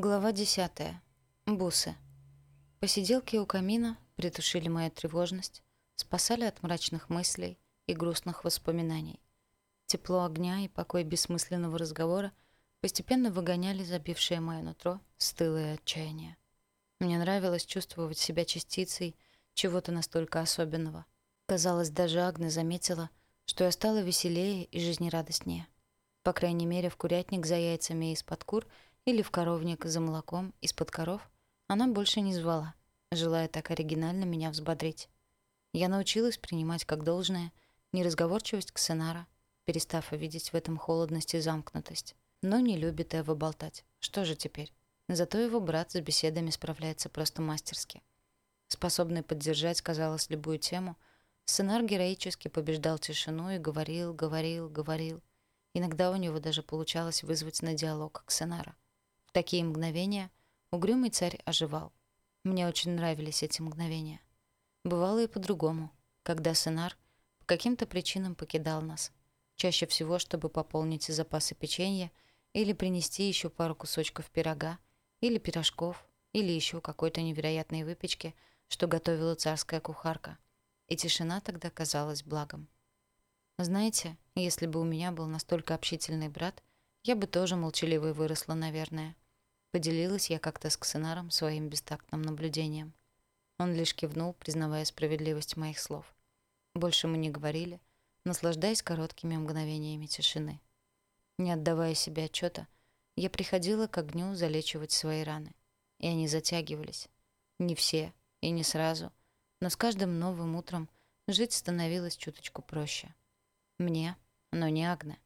Глава 10. Бусы. Посиделки у камина притушили мою тревожность, спасали от мрачных мыслей и грустных воспоминаний. Тепло огня и покой бессмысленного разговора постепенно выгоняли забившее мое нутро стылое отчаяние. Мне нравилось чувствовать себя частицей чего-то настолько особенного. Казалось, даже Агна заметила, что я стала веселее и жизнерадостнее. По крайней мере, в курятник за яйцами из-под кур — или в коровник за молоком из-под коров, она больше не звала, желая так оригинально меня взбодрить. Я научилась принимать как должное неразговорчивость Ксенара, перестав видеть в этом холодность и замкнутость. Но не любит Эва болтать. Что же теперь? Зато его брат с беседами справляется просто мастерски. Способный поддержать, казалось, любую тему, Сценар героически побеждал тишину и говорил, говорил, говорил. Иногда у него даже получалось вызвать на диалог Ксенара — такие мгновения угрюмый царь оживал. Мне очень нравились эти мгновения. Бывало и по-другому, когда Сенар по каким-то причинам покидал нас. Чаще всего, чтобы пополнить запасы печенья или принести еще пару кусочков пирога, или пирожков, или еще какой-то невероятной выпечки, что готовила царская кухарка. И тишина тогда казалась благом. Знаете, если бы у меня был настолько общительный брат, я бы тоже молчаливой выросла, наверное. Поделилась я как-то с Ксенаром своим бестактным наблюдением. Он лишь кивнул, признавая справедливость моих слов. Больше мы не говорили, наслаждаясь короткими мгновениями тишины. Не отдавая себе отчета, я приходила к огню залечивать свои раны. И они затягивались. Не все и не сразу, но с каждым новым утром жить становилось чуточку проще. Мне, но не Агне.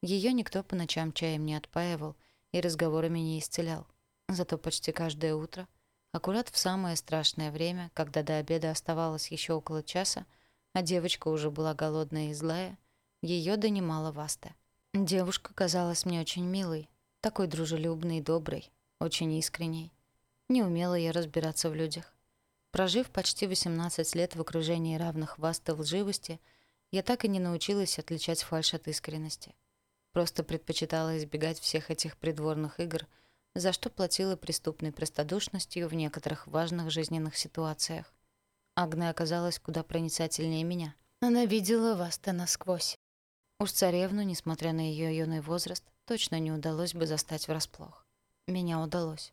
Ее никто по ночам чаем не отпаивал и разговорами не исцелял. Зато почти каждое утро, аккурат в самое страшное время, когда до обеда оставалось еще около часа, а девочка уже была голодная и злая, ее донимала Васта. Девушка казалась мне очень милой, такой дружелюбной и доброй, очень искренней. Не умела я разбираться в людях. Прожив почти 18 лет в окружении равных Васта лживости, я так и не научилась отличать фальшь от искренности. Просто предпочитала избегать всех этих придворных игр, за что платила преступной простодушностью в некоторых важных жизненных ситуациях. Агне оказалась куда проницательнее меня. Она видела вас-то насквозь. Уж царевну, несмотря на ее юный возраст, точно не удалось бы застать врасплох. Меня удалось.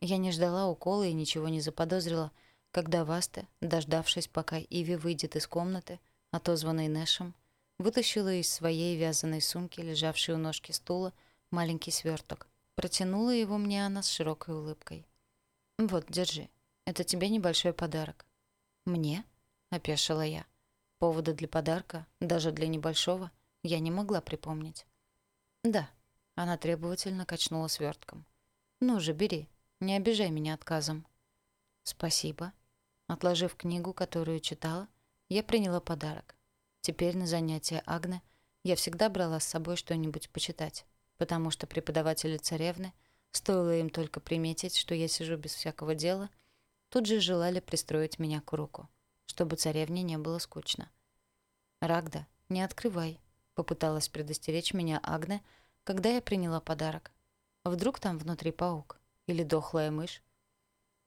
Я не ждала укола и ничего не заподозрила, когда Васта, дождавшись, пока Иви выйдет из комнаты, отозванной Нэшем, вытащила из своей вязаной сумки, лежавшей у ножки стула, маленький сверток. Протянула его мне она с широкой улыбкой. «Вот, держи. Это тебе небольшой подарок». «Мне?» — опешила я. Повода для подарка, даже для небольшого, я не могла припомнить. «Да», — она требовательно качнула свертком. «Ну же, бери, не обижай меня отказом». «Спасибо». Отложив книгу, которую читала, я приняла подарок. Теперь на занятия Агны я всегда брала с собой что-нибудь почитать, потому что преподаватели царевны, стоило им только приметить, что я сижу без всякого дела, тут же желали пристроить меня к уроку, чтобы царевне не было скучно. «Рагда, не открывай», — попыталась предостеречь меня Агне, когда я приняла подарок. «Вдруг там внутри паук или дохлая мышь?»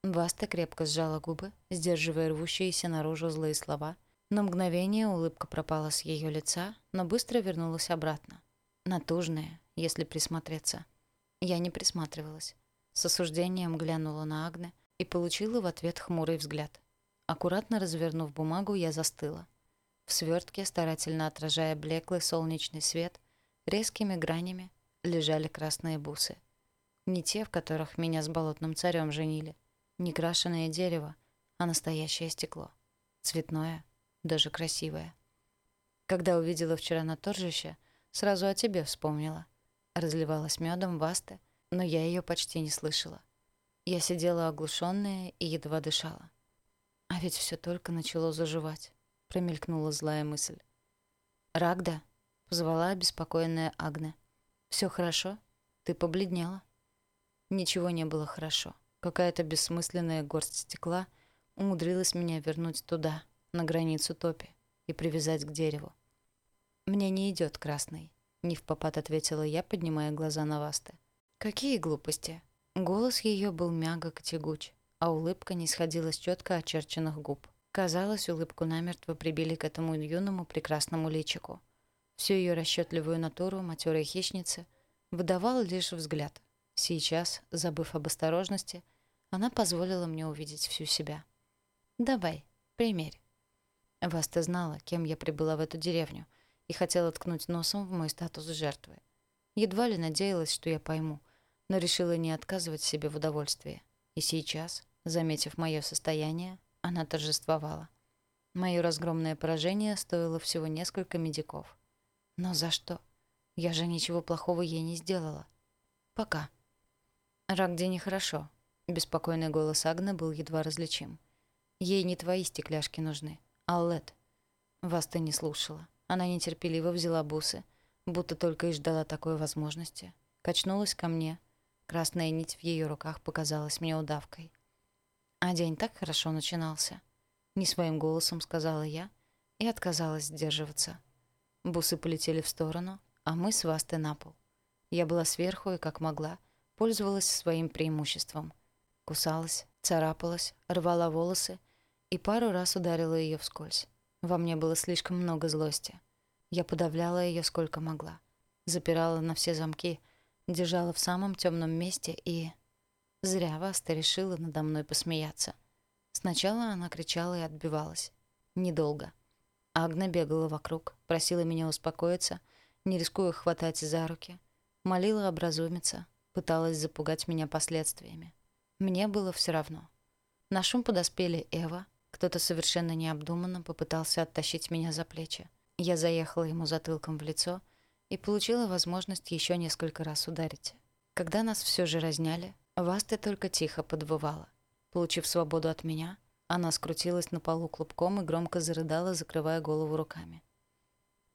Васта крепко сжала губы, сдерживая рвущиеся наружу злые слова — на мгновение улыбка пропала с ее лица, но быстро вернулась обратно. Натужная, если присмотреться. Я не присматривалась. С осуждением глянула на Агне и получила в ответ хмурый взгляд. Аккуратно развернув бумагу, я застыла. В свертке, старательно отражая блеклый солнечный свет, резкими гранями лежали красные бусы. Не те, в которых меня с болотным царем женили. Не крашеное дерево, а настоящее стекло. Цветное, даже красивая. Когда увидела вчера на торжище, сразу о тебе вспомнила. Разливалась медом Васта, но я ее почти не слышала. Я сидела оглушенная и едва дышала. А ведь все только начало заживать, промелькнула злая мысль. «Рагда?» — позвала обеспокоенная Агне. Все хорошо? Ты побледнела?» Ничего не было хорошо. Какая-то бессмысленная горсть стекла умудрилась меня вернуть туда, на границу топи и привязать к дереву. «Мне не идет красный», — не в ответила я, поднимая глаза на Васты. «Какие глупости? Голос ее был мягок и тягуч, а улыбка не сходила с четко очерченных губ. Казалось, улыбку намертво прибили к этому юному прекрасному личику. Всю ее расчетливую натуру матерой хищницы выдавал лишь взгляд. Сейчас, забыв об осторожности, она позволила мне увидеть всю себя. «Давай, примерь». Васта знала, кем я прибыла в эту деревню, и хотела ткнуть носом в мой статус жертвы. Едва ли надеялась, что я пойму, но решила не отказывать себе в удовольствии. И сейчас, заметив мое состояние, она торжествовала. Мое разгромное поражение стоило всего несколько медиков. Но за что? Я же ничего плохого ей не сделала. Пока. Рагде нехорошо. Беспокойный голос Агны был едва различим. Ей не твои стекляшки нужны, а Лед. Вас ты не слушала. Она нетерпеливо взяла бусы, будто только и ждала такой возможности. Качнулась ко мне. Красная нить в ее руках показалась мне удавкой. А день так хорошо начинался. Не своим голосом сказала я и отказалась сдерживаться. Бусы полетели в сторону, а мы с Вастой на пол. Я была сверху и, как могла, пользовалась своим преимуществом. Кусалась, царапалась, рвала волосы и пару раз ударила ее вскользь. Во мне было слишком много злости. Я подавляла ее сколько могла. Запирала на все замки, держала в самом темном месте и... Зря Васта решила надо мной посмеяться. Сначала она кричала и отбивалась. Недолго. Агна бегала вокруг, просила меня успокоиться, не рискуя хватать за руки. Молила образумиться, пыталась запугать меня последствиями. Мне было все равно. На шум подоспели Эва, кто-то совершенно необдуманно попытался оттащить меня за плечи. Я заехала ему затылком в лицо и получила возможность еще несколько раз ударить. Когда нас все же разняли, Васта только тихо подвывала. Получив свободу от меня, она скрутилась на полу клубком и громко зарыдала, закрывая голову руками.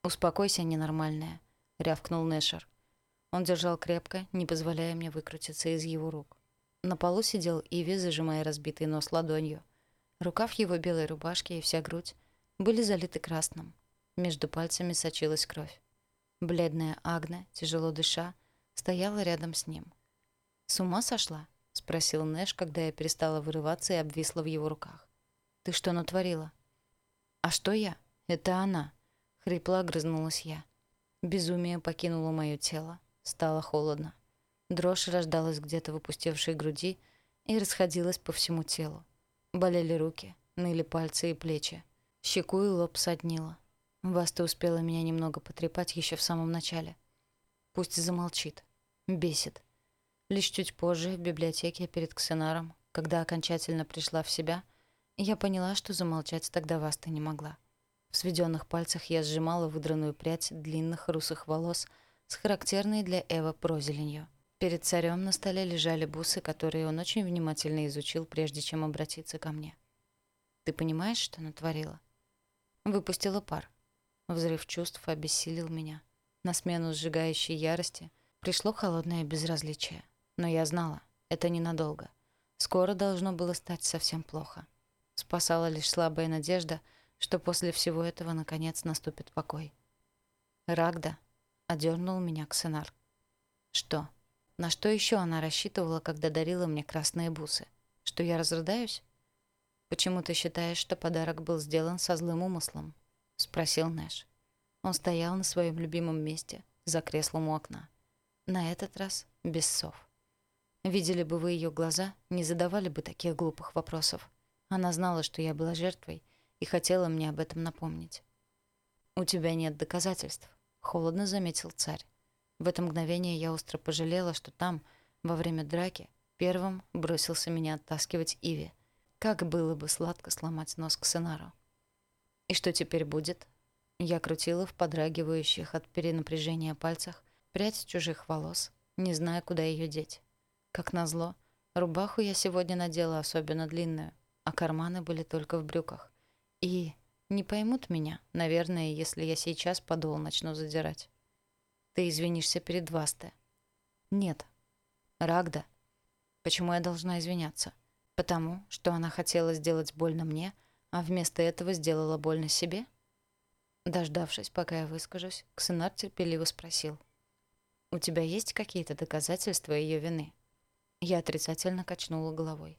«Успокойся, ненормальная», — рявкнул Нэшер. Он держал крепко, не позволяя мне выкрутиться из его рук. На полу сидел Иви, зажимая разбитый нос ладонью. Рукав его белой рубашки и вся грудь были залиты красным. Между пальцами сочилась кровь. Бледная Агна, тяжело дыша, стояла рядом с ним. «С ума сошла?» — спросил Нэш, когда я перестала вырываться и обвисла в его руках. «Ты что натворила?» «А что я? Это она!» — хрипло огрызнулась я. Безумие покинуло мое тело. Стало холодно. Дрожь рождалась где-то в опустевшей груди и расходилась по всему телу. Болели руки, ныли пальцы и плечи. Щеку и лоб соднило. Баста успела меня немного потрепать еще в самом начале. Пусть замолчит. Бесит. Лишь чуть позже, в библиотеке перед Ксенаром, когда окончательно пришла в себя, я поняла, что замолчать тогда Васта не могла. В сведенных пальцах я сжимала выдранную прядь длинных русых волос с характерной для Эва прозеленью. Перед царем на столе лежали бусы, которые он очень внимательно изучил, прежде чем обратиться ко мне. «Ты понимаешь, что натворила?» Выпустила пар. Взрыв чувств обессилил меня. На смену сжигающей ярости пришло холодное безразличие. Но я знала, это ненадолго. Скоро должно было стать совсем плохо. Спасала лишь слабая надежда, что после всего этого наконец наступит покой. Рагда одернул меня к Ксенар. Что? На что еще она рассчитывала, когда дарила мне красные бусы? Что я разрыдаюсь? «Почему ты считаешь, что подарок был сделан со злым умыслом?» — спросил Нэш. Он стоял на своем любимом месте, за креслом у окна. На этот раз без сов. Видели бы вы ее глаза, не задавали бы таких глупых вопросов. Она знала, что я была жертвой, и хотела мне об этом напомнить. «У тебя нет доказательств», — холодно заметил царь. В это мгновение я остро пожалела, что там, во время драки, первым бросился меня оттаскивать Иви. Как было бы сладко сломать нос к Сенару. «И что теперь будет?» Я крутила в подрагивающих от перенапряжения пальцах прядь чужих волос, не зная, куда ее деть. Как назло, рубаху я сегодня надела особенно длинную, а карманы были только в брюках. И не поймут меня, наверное, если я сейчас подол начну задирать. Ты извинишься перед Васте. Нет. Рагда. Почему я должна извиняться? Потому, что она хотела сделать больно мне, а вместо этого сделала больно себе? Дождавшись, пока я выскажусь, Ксенар терпеливо спросил. «У тебя есть какие-то доказательства ее вины?» Я отрицательно качнула головой.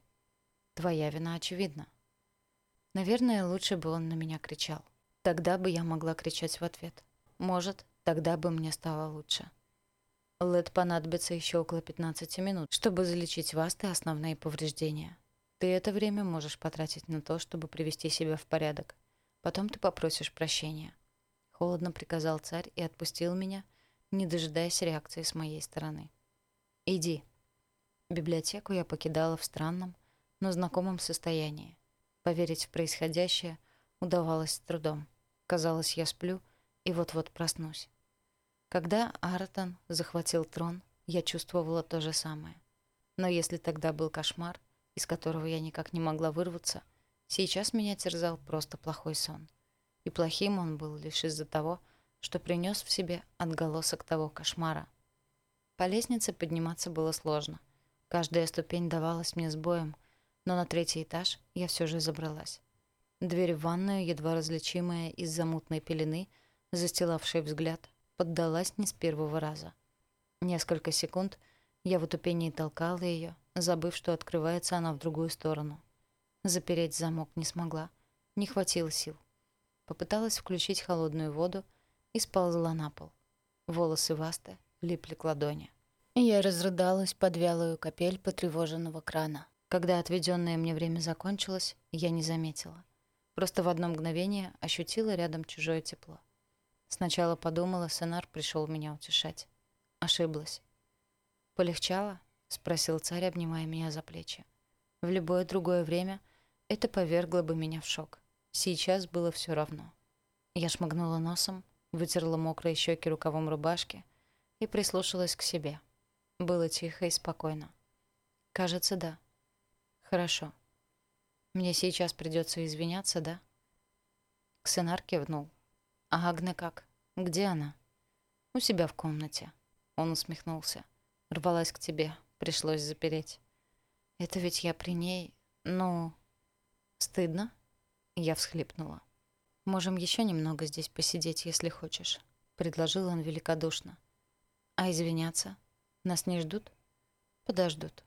Твоя вина очевидна. Наверное, лучше бы он на меня кричал. Тогда бы я могла кричать в ответ. Может, тогда бы мне стало лучше. Лед понадобится еще около 15 минут, чтобы залечить вас и основные повреждения. Ты это время можешь потратить на то, чтобы привести себя в порядок. Потом ты попросишь прощения. Холодно приказал царь и отпустил меня, не дожидаясь реакции с моей стороны. Иди. Библиотеку я покидала в странном, но знакомом состоянии. Поверить в происходящее удавалось с трудом. Казалось, я сплю и вот-вот проснусь. Когда Артон захватил трон, я чувствовала то же самое. Но если тогда был кошмар, из которого я никак не могла вырваться, сейчас меня терзал просто плохой сон. И плохим он был лишь из-за того, что принес в себе отголосок того кошмара. По лестнице подниматься было сложно. Каждая ступень давалась мне с боем, но на третий этаж я все же забралась. Дверь в ванную, едва различимая из-за мутной пелены, застилавшей взгляд, поддалась не с первого раза. Несколько секунд я в утупении толкала ее, забыв, что открывается она в другую сторону. Запереть замок не смогла, не хватило сил. Попыталась включить холодную воду и сползла на пол. Волосы Васты липли к ладони. Я разрыдалась под вялую капель потревоженного крана. Когда отведенное мне время закончилось, я не заметила. Просто в одно мгновение ощутила рядом чужое тепло. Сначала подумала, сценар пришел меня утешать. Ошиблась. «Полегчало?» — спросил царь, обнимая меня за плечи. В любое другое время это повергло бы меня в шок. Сейчас было все равно. Я шмыгнула носом, вытерла мокрые щеки рукавом рубашки и прислушалась к себе. Было тихо и спокойно. Кажется, да. Хорошо. Мне сейчас придется извиняться, да? Ксенар кивнул. «А Агне как? Где она?» «У себя в комнате». Он усмехнулся. «Рвалась к тебе. Пришлось запереть». «Это ведь я при ней... Ну...» «Стыдно?» Я всхлипнула. «Можем еще немного здесь посидеть, если хочешь», — предложил он великодушно. «А извиняться? Нас не ждут?» «Подождут».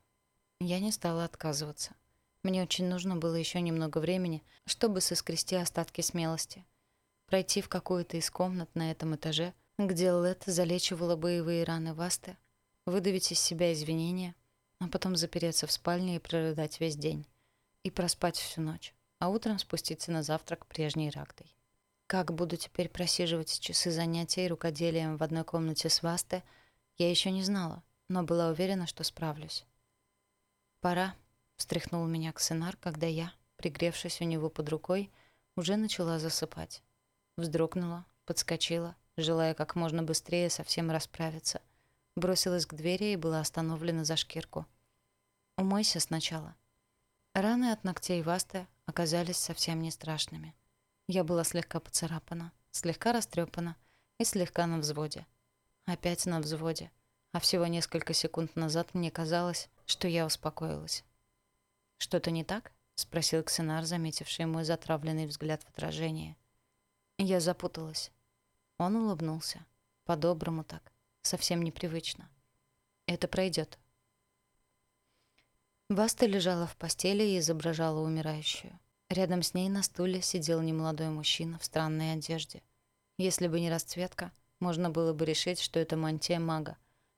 Я не стала отказываться. Мне очень нужно было еще немного времени, чтобы соскрести остатки смелости пройти в какую-то из комнат на этом этаже, где Лет залечивала боевые раны Васты, выдавить из себя извинения, а потом запереться в спальне и прорыдать весь день. И проспать всю ночь, а утром спуститься на завтрак прежней Рагдой. Как буду теперь просиживать часы занятий рукоделием в одной комнате с Васты, я еще не знала, но была уверена, что справлюсь. «Пора», — встряхнул меня Ксенар, когда я, пригревшись у него под рукой, уже начала засыпать. Вздрогнула, подскочила, желая как можно быстрее совсем расправиться. Бросилась к двери и была остановлена за шкирку. «Умойся сначала». Раны от ногтей Васты оказались совсем не страшными. Я была слегка поцарапана, слегка растрепана и слегка на взводе. Опять на взводе. А всего несколько секунд назад мне казалось, что я успокоилась. «Что-то не так?» — спросил Ксенар, заметивший мой затравленный взгляд в отражение. Я запуталась. Он улыбнулся. По-доброму так. Совсем непривычно. Это пройдет. Баста лежала в постели и изображала умирающую. Рядом с ней на стуле сидел немолодой мужчина в странной одежде. Если бы не расцветка, можно было бы решить, что это мантия мага,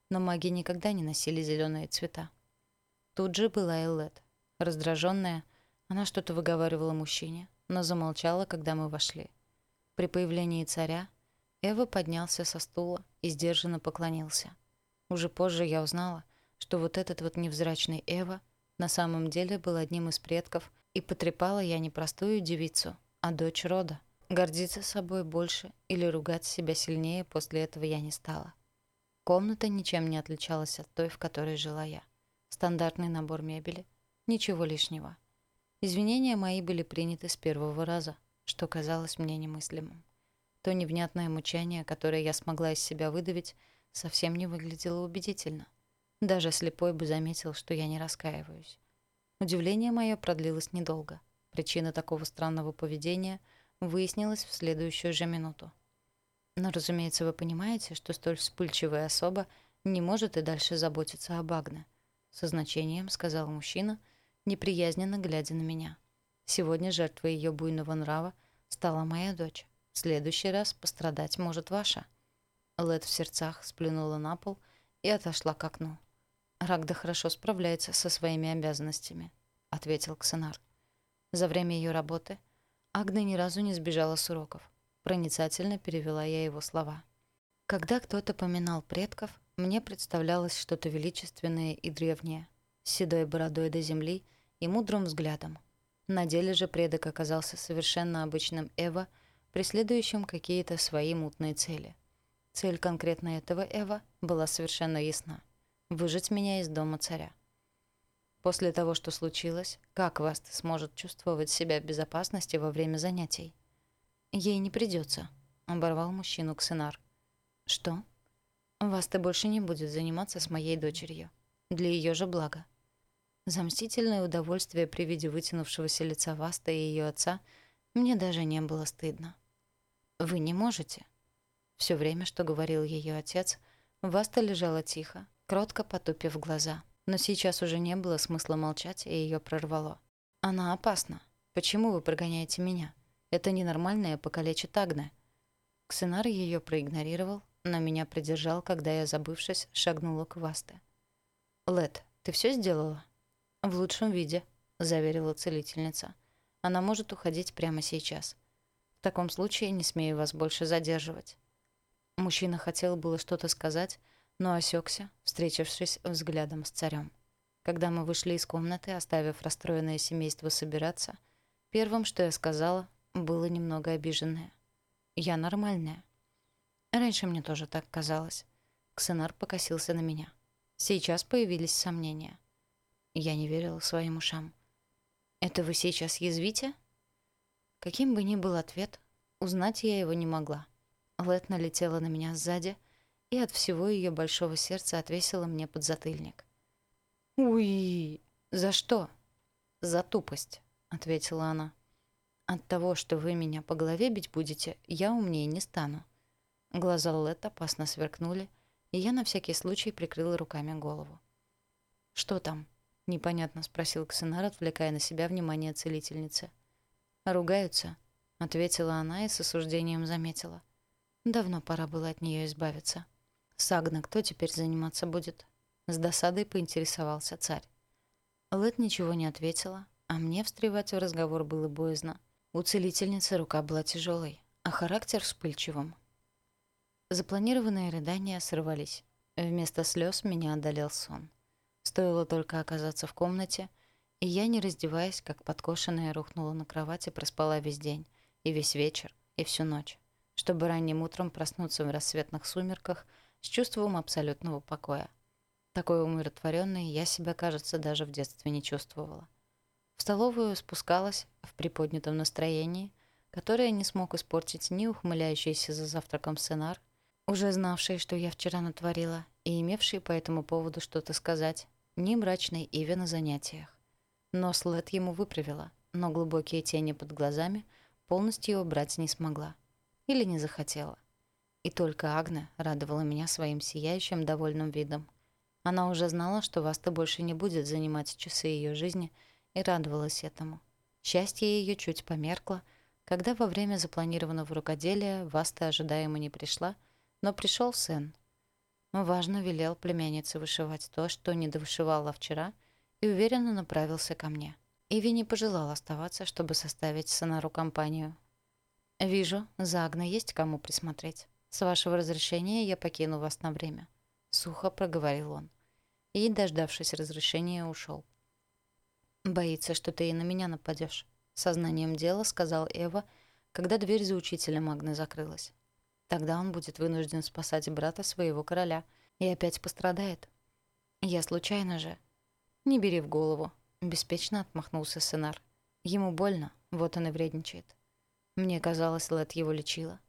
но маги никогда не носили зеленые цвета. Тут же была Эллет. Раздраженная, она что-то выговаривала мужчине, но замолчала, когда мы вошли. При появлении царя Эва поднялся со стула и сдержанно поклонился. Уже позже я узнала, что вот этот вот невзрачный Эва на самом деле был одним из предков, и потрепала я не простую девицу, а дочь рода. Гордиться собой больше или ругать себя сильнее после этого я не стала. Комната ничем не отличалась от той, в которой жила я. Стандартный набор мебели, ничего лишнего. Извинения мои были приняты с первого раза что казалось мне немыслимым. То невнятное мучание, которое я смогла из себя выдавить, совсем не выглядело убедительно. Даже слепой бы заметил, что я не раскаиваюсь. Удивление мое продлилось недолго. Причина такого странного поведения выяснилась в следующую же минуту. Но, разумеется, вы понимаете, что столь вспыльчивая особа не может и дальше заботиться об Агне. со значением сказал мужчина, неприязненно глядя на меня. «Сегодня жертвой ее буйного нрава стала моя дочь. В следующий раз пострадать может ваша». Лед в сердцах сплюнула на пол и отошла к окну. «Рагда хорошо справляется со своими обязанностями», — ответил Ксенар. За время ее работы Агна ни разу не сбежала с уроков. Проницательно перевела я его слова. Когда кто-то поминал предков, мне представлялось что-то величественное и древнее, с седой бородой до земли и мудрым взглядом. На деле же предок оказался совершенно обычным Эва, преследующим какие-то свои мутные цели. Цель конкретно этого Эва была совершенно ясна — выжить меня из дома царя. После того, что случилось, как Васт сможет чувствовать себя в безопасности во время занятий? Ей не придется, оборвал мужчину Ксенар. Что? Васта больше не будет заниматься с моей дочерью. Для ее же блага. За мстительное удовольствие при виде вытянувшегося лица Васта и ее отца мне даже не было стыдно. «Вы не можете». Все время, что говорил ее отец, Васта лежала тихо, кротко потупив глаза. Но сейчас уже не было смысла молчать, и ее прорвало. «Она опасна. Почему вы прогоняете меня? Это ненормальное покалечит Агне». Ксенар ее проигнорировал, но меня придержал, когда я, забывшись, шагнула к Васте. «Лет, ты все сделала?» «В лучшем виде», — заверила целительница. «Она может уходить прямо сейчас. В таком случае не смею вас больше задерживать». Мужчина хотел было что-то сказать, но осекся, встретившись взглядом с царем. Когда мы вышли из комнаты, оставив расстроенное семейство собираться, первым, что я сказала, было немного обиженное. «Я нормальная». Раньше мне тоже так казалось. Ксенар покосился на меня. Сейчас появились сомнения. Я не верила своим ушам. «Это вы сейчас язвите?» Каким бы ни был ответ, узнать я его не могла. Лет налетела на меня сзади и от всего ее большого сердца отвесила мне подзатыльник. «Уи! За что?» «За тупость», — ответила она. «От того, что вы меня по голове бить будете, я умнее не стану. Глаза Лет опасно сверкнули, и я на всякий случай прикрыла руками голову. «Что там?» — непонятно спросил Ксенар, отвлекая на себя внимание целительницы. «Ругаются», — ответила она и с осуждением заметила. «Давно пора было от нее избавиться». «Сагна, кто теперь заниматься будет?» С досадой поинтересовался царь. Лэд ничего не ответила, а мне встревать в разговор было боязно. У целительницы рука была тяжелой, а характер вспыльчивым. Запланированные рыдания сорвались. Вместо слез меня одолел сон. Стоило только оказаться в комнате, и я, не раздеваясь, как подкошенная, рухнула на кровати, проспала весь день, и весь вечер, и всю ночь, чтобы ранним утром проснуться в рассветных сумерках с чувством абсолютного покоя. Такой умиротворенной я себя, кажется, даже в детстве не чувствовала. В столовую спускалась в приподнятом настроении, которое не смог испортить ни ухмыляющийся за завтраком сценар, уже знавший, что я вчера натворила, и имевший по этому поводу что-то сказать, ни мрачной Иве на занятиях. Нос Лет ему выправила, но глубокие тени под глазами полностью убрать не смогла. Или не захотела. И только Агна радовала меня своим сияющим довольным видом. Она уже знала, что Васта больше не будет занимать часы ее жизни, и радовалась этому. Счастье ее чуть померкло, когда во время запланированного рукоделия Васта ожидаемо не пришла — но пришел сын. Важно велел племяннице вышивать то, что не довышивала вчера, и уверенно направился ко мне. Иви не пожелал оставаться, чтобы составить Сонару компанию. «Вижу, за Агной есть кому присмотреть. С вашего разрешения я покину вас на время», — сухо проговорил он. И, дождавшись разрешения, ушел. «Боится, что ты и на меня нападешь», — сознанием дела сказал Эва, когда дверь за учителем Агны закрылась. Тогда он будет вынужден спасать брата своего короля и опять пострадает. Я случайно же. Не бери в голову, беспечно отмахнулся Сенар. Ему больно, вот он и вредничает. Мне казалось, Лэд его лечила.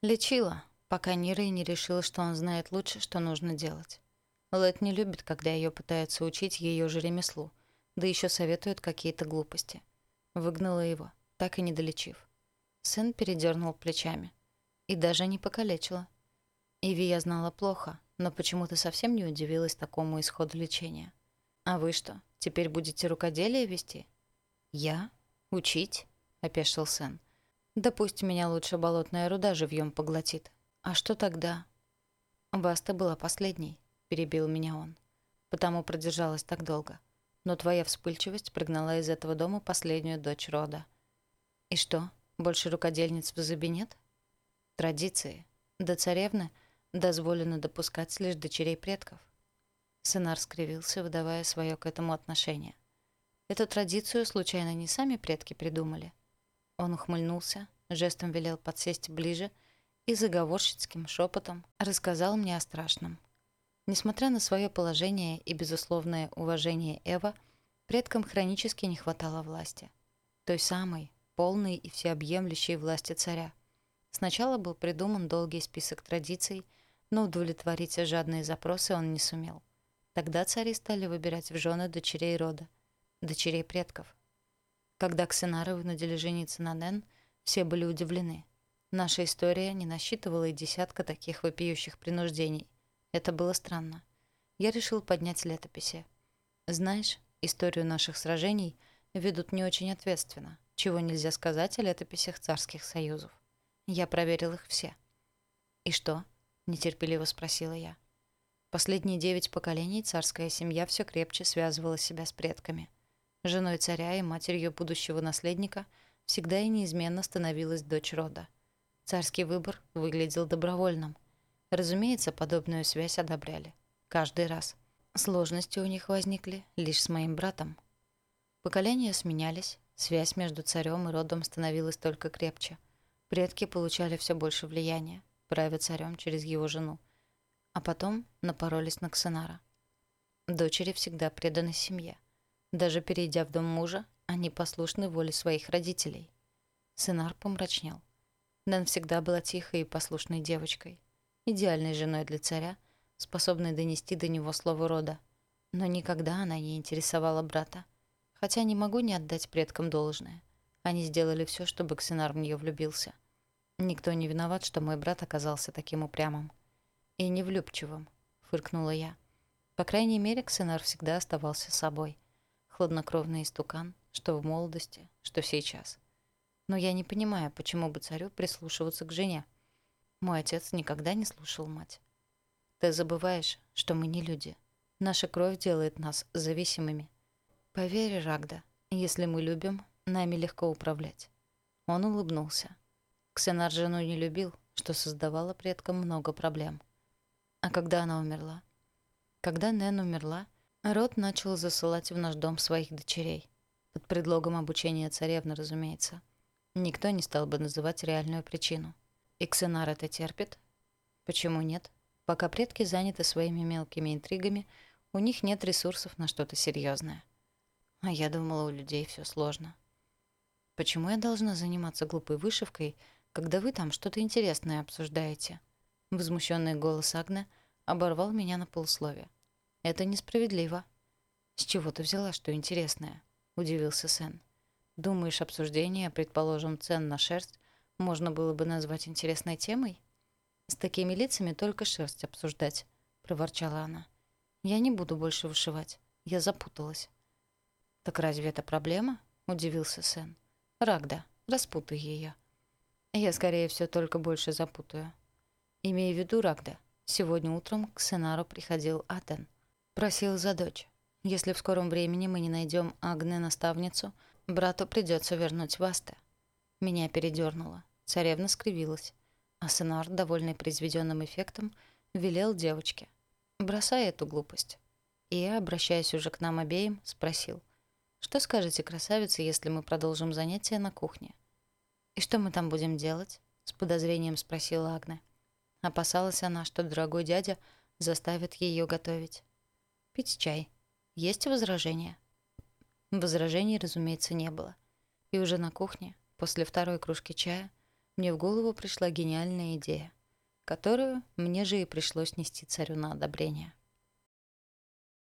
Лечила, пока Нира и не решила, что он знает лучше, что нужно делать. Лэд не любит, когда ее пытаются учить ее же ремеслу, да еще советуют какие-то глупости. Выгнала его, так и не долечив. Сын передернул плечами. И даже не покалечила. Иви я знала плохо, но почему-то совсем не удивилась такому исходу лечения. «А вы что, теперь будете рукоделие вести?» «Я? Учить?» — опешил Сен. «Да пусть меня лучше болотная руда живьем поглотит. А что тогда?» «Баста была последней», — перебил меня он. «Потому продержалась так долго. Но твоя вспыльчивость пригнала из этого дома последнюю дочь рода». «И что, больше рукодельниц в зубе нет?» «Традиции. До царевны дозволено допускать лишь дочерей предков». Сенар скривился, выдавая свое к этому отношение. «Эту традицию, случайно, не сами предки придумали?» Он ухмыльнулся, жестом велел подсесть ближе — и заговорщицким шепотом рассказал мне о страшном. Несмотря на свое положение и безусловное уважение Эва, предкам хронически не хватало власти. Той самой, полной и всеобъемлющей власти царя. Сначала был придуман долгий список традиций, но удовлетворить жадные запросы он не сумел. Тогда цари стали выбирать в жены дочерей рода, дочерей предков. Когда Ксенара вынудили жениться на Нен, все были удивлены — Наша история не насчитывала и десятка таких вопиющих принуждений. Это было странно. Я решил поднять летописи. Знаешь, историю наших сражений ведут не очень ответственно, чего нельзя сказать о летописях царских союзов. Я проверил их все. «И что?» — нетерпеливо спросила я. Последние девять поколений царская семья все крепче связывала себя с предками. Женой царя и матерью будущего наследника всегда и неизменно становилась дочь рода. Царский выбор выглядел добровольным. Разумеется, подобную связь одобряли. Каждый раз. Сложности у них возникли лишь с моим братом. Поколения сменялись, связь между царем и родом становилась только крепче. Предки получали все больше влияния, правя царем через его жену. А потом напоролись на Ксенара. Дочери всегда преданы семье. Даже перейдя в дом мужа, они послушны воле своих родителей. Сенар помрачнел. Нэн всегда была тихой и послушной девочкой, идеальной женой для царя, способной донести до него слово рода. Но никогда она не интересовала брата. Хотя не могу не отдать предкам должное. Они сделали все, чтобы Ксенар в нее влюбился. Никто не виноват, что мой брат оказался таким упрямым. И невлюбчивым, фыркнула я. По крайней мере, Ксенар всегда оставался собой. Хладнокровный истукан, что в молодости, что сейчас. Но я не понимаю, почему бы царю прислушиваться к жене. Мой отец никогда не слушал мать. Ты забываешь, что мы не люди. Наша кровь делает нас зависимыми. Поверь, Рагда, если мы любим, нами легко управлять. Он улыбнулся. Ксенар жену не любил, что создавало предкам много проблем. А когда она умерла? Когда Нэн умерла, род начал засылать в наш дом своих дочерей. Под предлогом обучения царевны, разумеется. Никто не стал бы называть реальную причину. Иксенар это терпит? Почему нет? Пока предки заняты своими мелкими интригами, у них нет ресурсов на что-то серьезное. А я думала, у людей все сложно. Почему я должна заниматься глупой вышивкой, когда вы там что-то интересное обсуждаете? Возмущенный голос Агны оборвал меня на полусловие. Это несправедливо. С чего ты взяла, что интересное? Удивился Сен. Думаешь, обсуждение, предположим, цен на шерсть можно было бы назвать интересной темой? С такими лицами только шерсть обсуждать, проворчала она. Я не буду больше вышивать. Я запуталась. Так разве это проблема? удивился Сэн. Рагда, распутай ее. Я, скорее всего, только больше запутаю. Имея в виду, Рагда, сегодня утром к Сенару приходил Атен. Просил за дочь. Если в скором времени мы не найдем Агне-наставницу, Брату придется вернуть Васта. Меня передернуло. Царевна скривилась. А Сенар, довольный произведенным эффектом, велел девочке. «Бросай эту глупость». И обращаясь уже к нам обеим, спросил. «Что скажете, красавица, если мы продолжим занятия на кухне?» «И что мы там будем делать?» — с подозрением спросила Агне. Опасалась она, что дорогой дядя заставит ее готовить. «Пить чай. Есть возражения?» Возражений, разумеется, не было. И уже на кухне, после второй кружки чая, мне в голову пришла гениальная идея, которую мне же и пришлось нести царю на одобрение.